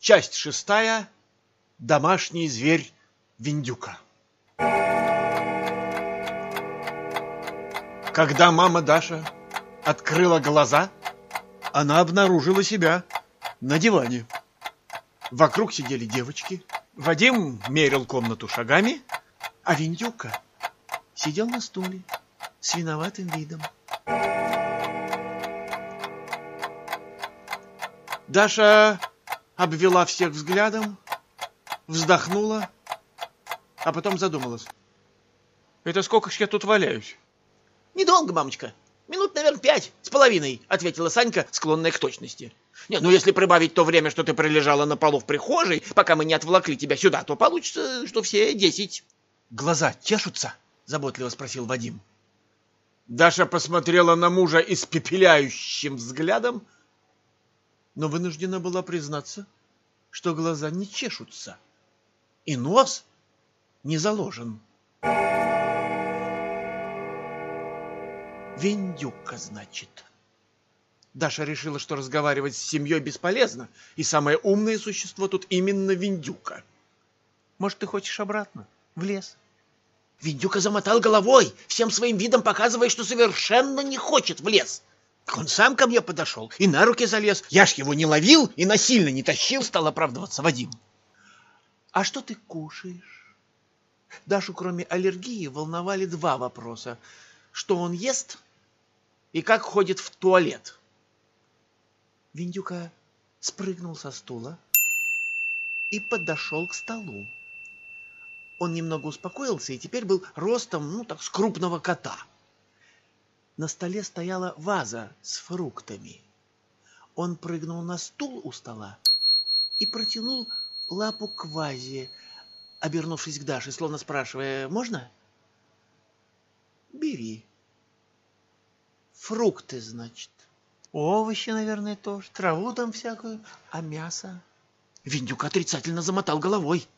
Часть шестая. Домашний зверь Виндюка. Когда мама Даша открыла глаза, она обнаружила себя на диване. Вокруг сидели девочки. Вадим мерил комнату шагами, а Виндюка сидел на стуле с виноватым видом. Даша обвела всех взглядом, вздохнула, а потом задумалась. Это сколько ж я тут валяюсь? Недолго, мамочка. Минут, наверное, пять с половиной, ответила Санька, склонная к точности. Нет, ну если прибавить то время, что ты пролежала на полу в прихожей, пока мы не отволокли тебя сюда, то получится, что все десять. Глаза чешутся? Заботливо спросил Вадим. Даша посмотрела на мужа испепеляющим взглядом, но вынуждена была признаться, что глаза не чешутся, и нос не заложен. Виндюка, значит. Даша решила, что разговаривать с семьей бесполезно, и самое умное существо тут именно Виндюка. Может, ты хочешь обратно, в лес? Виндюка замотал головой, всем своим видом показывая, что совершенно не хочет в лес. Он сам ко мне подошел и на руки залез. Я ж его не ловил и насильно не тащил, стал оправдываться Вадим. А что ты кушаешь? Дашу, кроме аллергии, волновали два вопроса. Что он ест и как ходит в туалет? Виндюка спрыгнул со стула и подошел к столу. Он немного успокоился и теперь был ростом, ну так, с крупного кота. На столе стояла ваза с фруктами. Он прыгнул на стул у стола и протянул лапу к вазе, обернувшись к Даше, словно спрашивая, «Можно?» «Бери». Фрукты, значит. Овощи, наверное, тоже, траву там всякую, а мясо? Виндюк отрицательно замотал головой.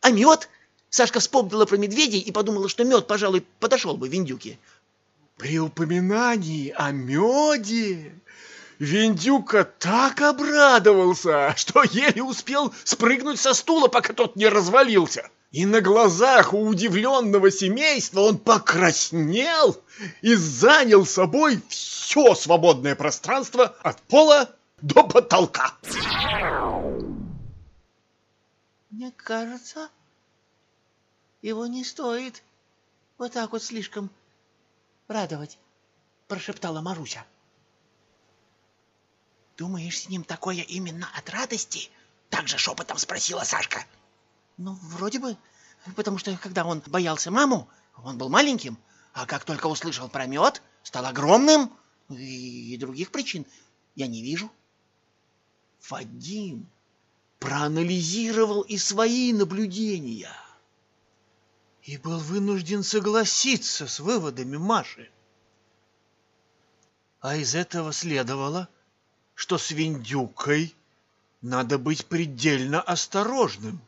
А мед? Сашка вспомнила про медведей и подумала, что мед, пожалуй, подошел бы Виндюке. При упоминании о меде Виндюка так обрадовался, что еле успел спрыгнуть со стула, пока тот не развалился. И на глазах у удивленного семейства он покраснел и занял собой все свободное пространство от пола до потолка. Мне кажется, его не стоит вот так вот слишком радовать, прошептала Маруся. Думаешь, с ним такое именно от радости? Также шепотом спросила Сашка. Ну, вроде бы, потому что когда он боялся маму, он был маленьким, а как только услышал про мед, стал огромным, и, других причин я не вижу. Вадим проанализировал и свои наблюдения и был вынужден согласиться с выводами Маши. А из этого следовало, что с Виндюкой надо быть предельно осторожным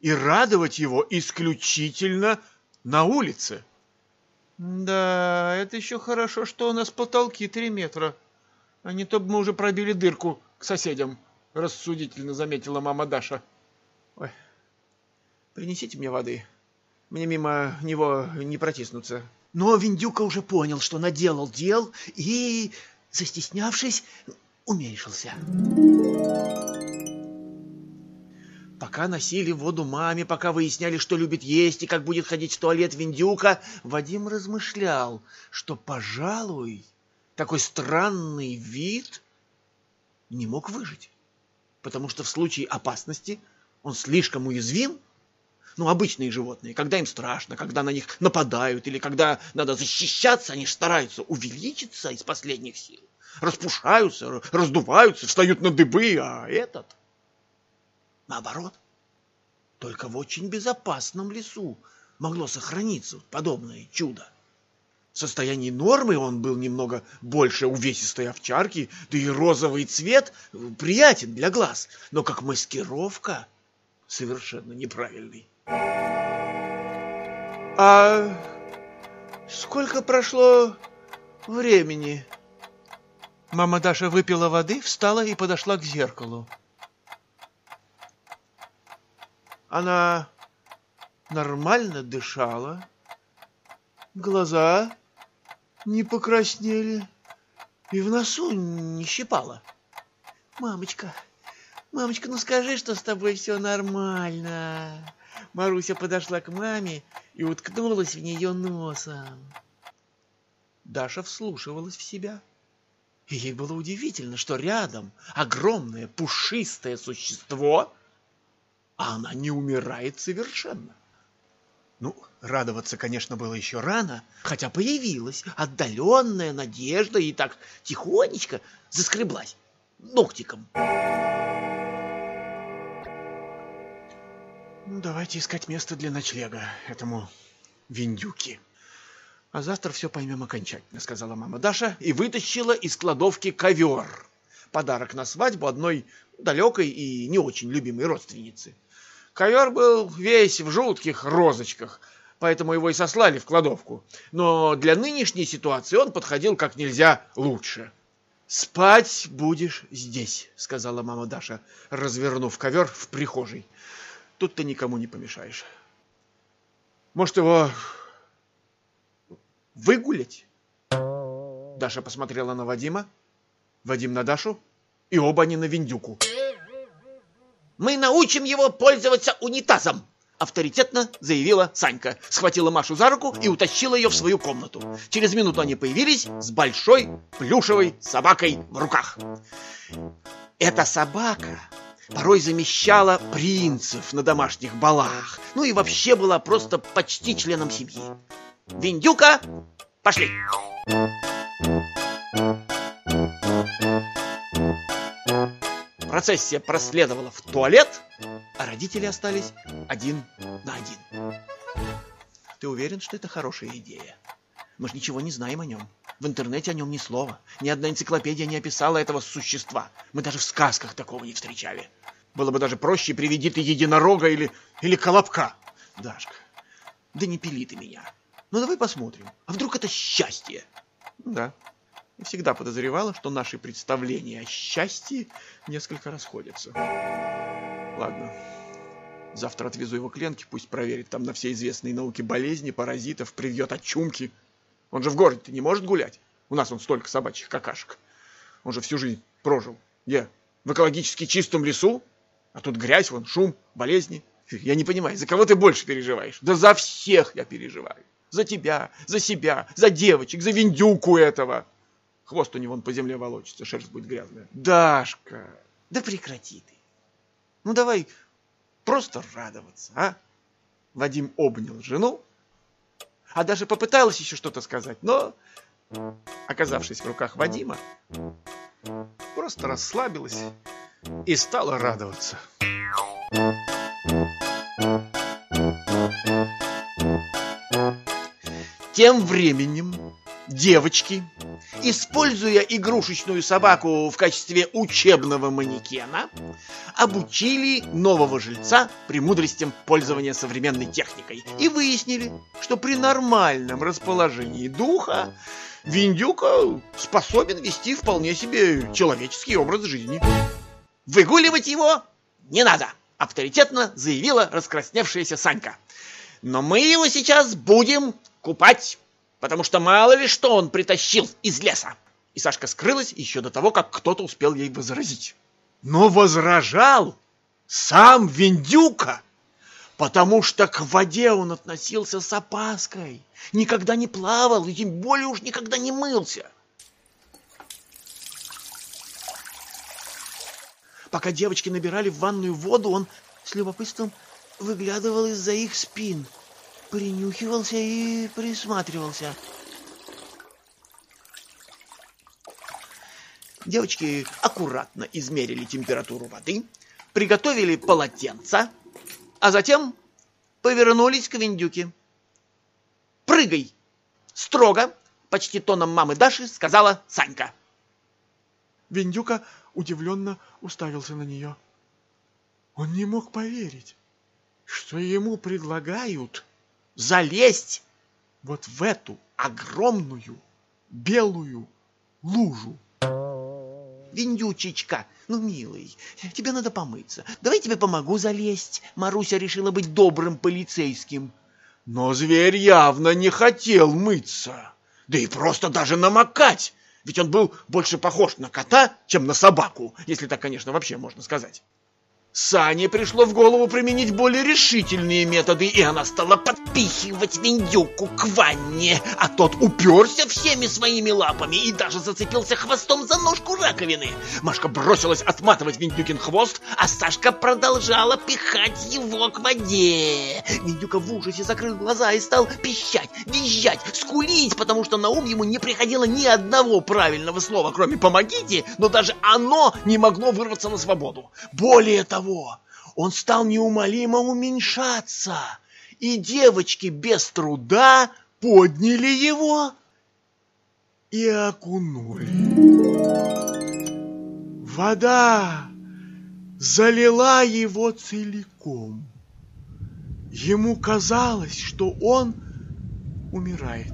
и радовать его исключительно на улице. Да, это еще хорошо, что у нас потолки три метра, а не то бы мы уже пробили дырку к соседям, рассудительно заметила мама Даша. Ой, принесите мне воды. Мне мимо него не протиснуться. Но Виндюка уже понял, что наделал дел, и, застеснявшись, уменьшился. Пока носили воду маме, пока выясняли, что любит есть и как будет ходить в туалет Виндюка, Вадим размышлял, что, пожалуй, такой странный вид не мог выжить, потому что в случае опасности он слишком уязвим ну, обычные животные, когда им страшно, когда на них нападают или когда надо защищаться, они стараются увеличиться из последних сил. Распушаются, раздуваются, встают на дыбы, а этот, наоборот, только в очень безопасном лесу могло сохраниться подобное чудо. В состоянии нормы он был немного больше увесистой овчарки, да и розовый цвет приятен для глаз, но как маскировка совершенно неправильный. А сколько прошло времени? Мама Даша выпила воды, встала и подошла к зеркалу. Она нормально дышала, глаза не покраснели и в носу не щипала. Мамочка, мамочка, ну скажи, что с тобой все нормально. Маруся подошла к маме и уткнулась в нее носом. Даша вслушивалась в себя. И ей было удивительно, что рядом огромное пушистое существо, а она не умирает совершенно. Ну, радоваться, конечно, было еще рано, хотя появилась отдаленная надежда и так тихонечко заскреблась ногтиком. Давайте искать место для ночлега этому Виндюке. А завтра все поймем окончательно, сказала мама Даша и вытащила из кладовки ковер. Подарок на свадьбу одной далекой и не очень любимой родственницы. Ковер был весь в жутких розочках, поэтому его и сослали в кладовку. Но для нынешней ситуации он подходил как нельзя лучше. «Спать будешь здесь», — сказала мама Даша, развернув ковер в прихожей. «Тут ты никому не помешаешь. Может, его выгулять?» Даша посмотрела на Вадима, Вадим на Дашу, и оба они на Виндюку. Мы научим его пользоваться унитазом, авторитетно заявила Санька. Схватила Машу за руку и утащила ее в свою комнату. Через минуту они появились с большой плюшевой собакой в руках. Эта собака порой замещала принцев на домашних балах. Ну и вообще была просто почти членом семьи. Виндюка, пошли! Процессия проследовала в туалет, а родители остались один на один. Ты уверен, что это хорошая идея? Мы же ничего не знаем о нем. В интернете о нем ни слова. Ни одна энциклопедия не описала этого существа. Мы даже в сказках такого не встречали. Было бы даже проще, приведи ты единорога или, или колобка. Дашка, да не пили ты меня. Ну давай посмотрим. А вдруг это счастье? Да, и всегда подозревала, что наши представления о счастье несколько расходятся. Ладно, завтра отвезу его к Ленке, пусть проверит там на все известные науки болезни, паразитов, привьет от чумки. Он же в городе не может гулять. У нас он столько собачьих какашек. Он же всю жизнь прожил. Где? В экологически чистом лесу? А тут грязь, вон, шум, болезни. Я не понимаю, за кого ты больше переживаешь? Да за всех я переживаю. За тебя, за себя, за девочек, за Виндюку этого. Хвост у него он по земле волочится, шерсть будет грязная. Дашка, да прекрати ты. Ну давай просто радоваться, а? Вадим обнял жену, а даже попыталась еще что-то сказать, но, оказавшись в руках Вадима, просто расслабилась и стала радоваться. Тем временем девочки используя игрушечную собаку в качестве учебного манекена, обучили нового жильца премудростям пользования современной техникой и выяснили, что при нормальном расположении духа Виндюка способен вести вполне себе человеческий образ жизни. Выгуливать его не надо, авторитетно заявила раскрасневшаяся Санька. Но мы его сейчас будем купать потому что мало ли что он притащил из леса. И Сашка скрылась еще до того, как кто-то успел ей возразить. Но возражал сам Виндюка, потому что к воде он относился с опаской, никогда не плавал и тем более уж никогда не мылся. Пока девочки набирали в ванную воду, он с любопытством выглядывал из-за их спин – принюхивался и присматривался. Девочки аккуратно измерили температуру воды, приготовили полотенца, а затем повернулись к Виндюке. «Прыгай!» Строго, почти тоном мамы Даши, сказала Санька. Виндюка удивленно уставился на нее. Он не мог поверить, что ему предлагают залезть вот в эту огромную белую лужу. Виндючечка, ну, милый, тебе надо помыться. Давай тебе помогу залезть. Маруся решила быть добрым полицейским. Но зверь явно не хотел мыться, да и просто даже намокать, ведь он был больше похож на кота, чем на собаку, если так, конечно, вообще можно сказать. Сане пришло в голову применить более решительные методы, и она стала подпихивать Виндюку к ванне, а тот уперся всеми своими лапами и даже зацепился хвостом за ножку раковины. Машка бросилась отматывать Виндюкин хвост, а Сашка продолжала пихать его к воде. Виндюка в ужасе закрыл глаза и стал пищать, визжать, скулить, потому что на ум ему не приходило ни одного правильного слова, кроме «помогите», но даже оно не могло вырваться на свободу. Более того, того, он стал неумолимо уменьшаться, и девочки без труда подняли его и окунули. Вода залила его целиком. Ему казалось, что он умирает,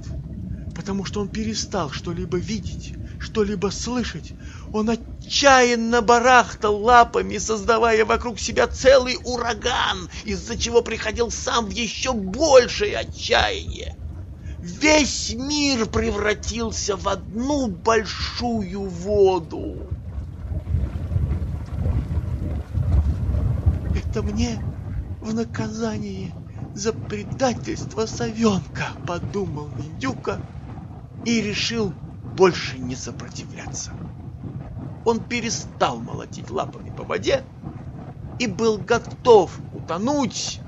потому что он перестал что-либо видеть, что-либо слышать. Он отчаянно барахтал лапами, создавая вокруг себя целый ураган, из-за чего приходил сам в еще большее отчаяние. Весь мир превратился в одну большую воду. Это мне в наказание за предательство совенка, подумал Индюка и решил больше не сопротивляться. Он перестал молотить лапами по воде и был готов утонуть,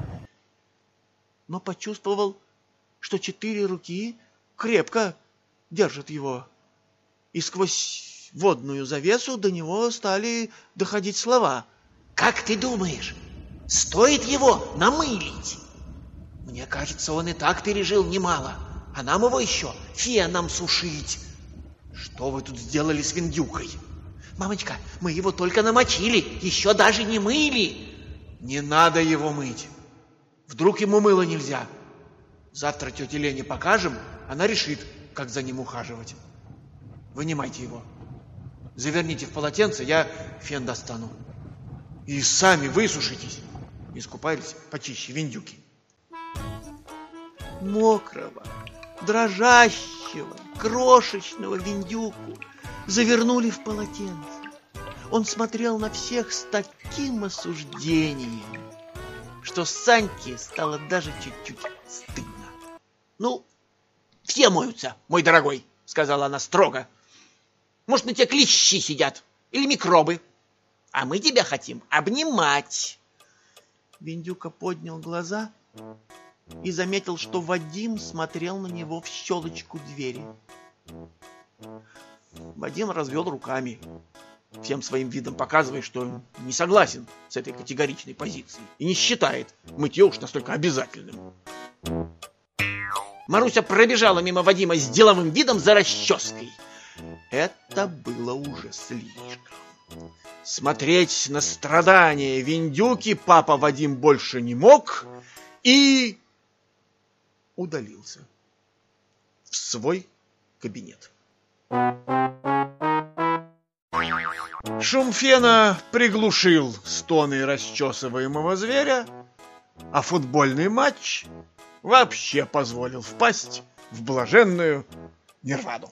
но почувствовал, что четыре руки крепко держат его, и сквозь водную завесу до него стали доходить слова. «Как ты думаешь, стоит его намылить?» «Мне кажется, он и так пережил немало, а нам его еще феном сушить». Что вы тут сделали с Виндюкой? Мамочка, мы его только намочили, еще даже не мыли. Не надо его мыть. Вдруг ему мыло нельзя. Завтра тете Лене покажем, она решит, как за ним ухаживать. Вынимайте его. Заверните в полотенце, я фен достану. И сами высушитесь. Искупались почище Виндюки. Мокрого, дрожащего, крошечного Виндюку завернули в полотенце. Он смотрел на всех с таким осуждением, что Саньке стало даже чуть-чуть стыдно. «Ну, все моются, мой дорогой», — сказала она строго. «Может, на тебе клещи сидят или микробы, а мы тебя хотим обнимать». Виндюка поднял глаза и заметил, что Вадим смотрел на него в щелочку двери. Вадим развел руками, всем своим видом показывая, что не согласен с этой категоричной позицией и не считает мытье уж настолько обязательным. Маруся пробежала мимо Вадима с деловым видом за расческой. Это было уже слишком. Смотреть на страдания Виндюки папа Вадим больше не мог и удалился в свой кабинет. Шум фена приглушил стоны расчесываемого зверя, а футбольный матч вообще позволил впасть в блаженную нирвану.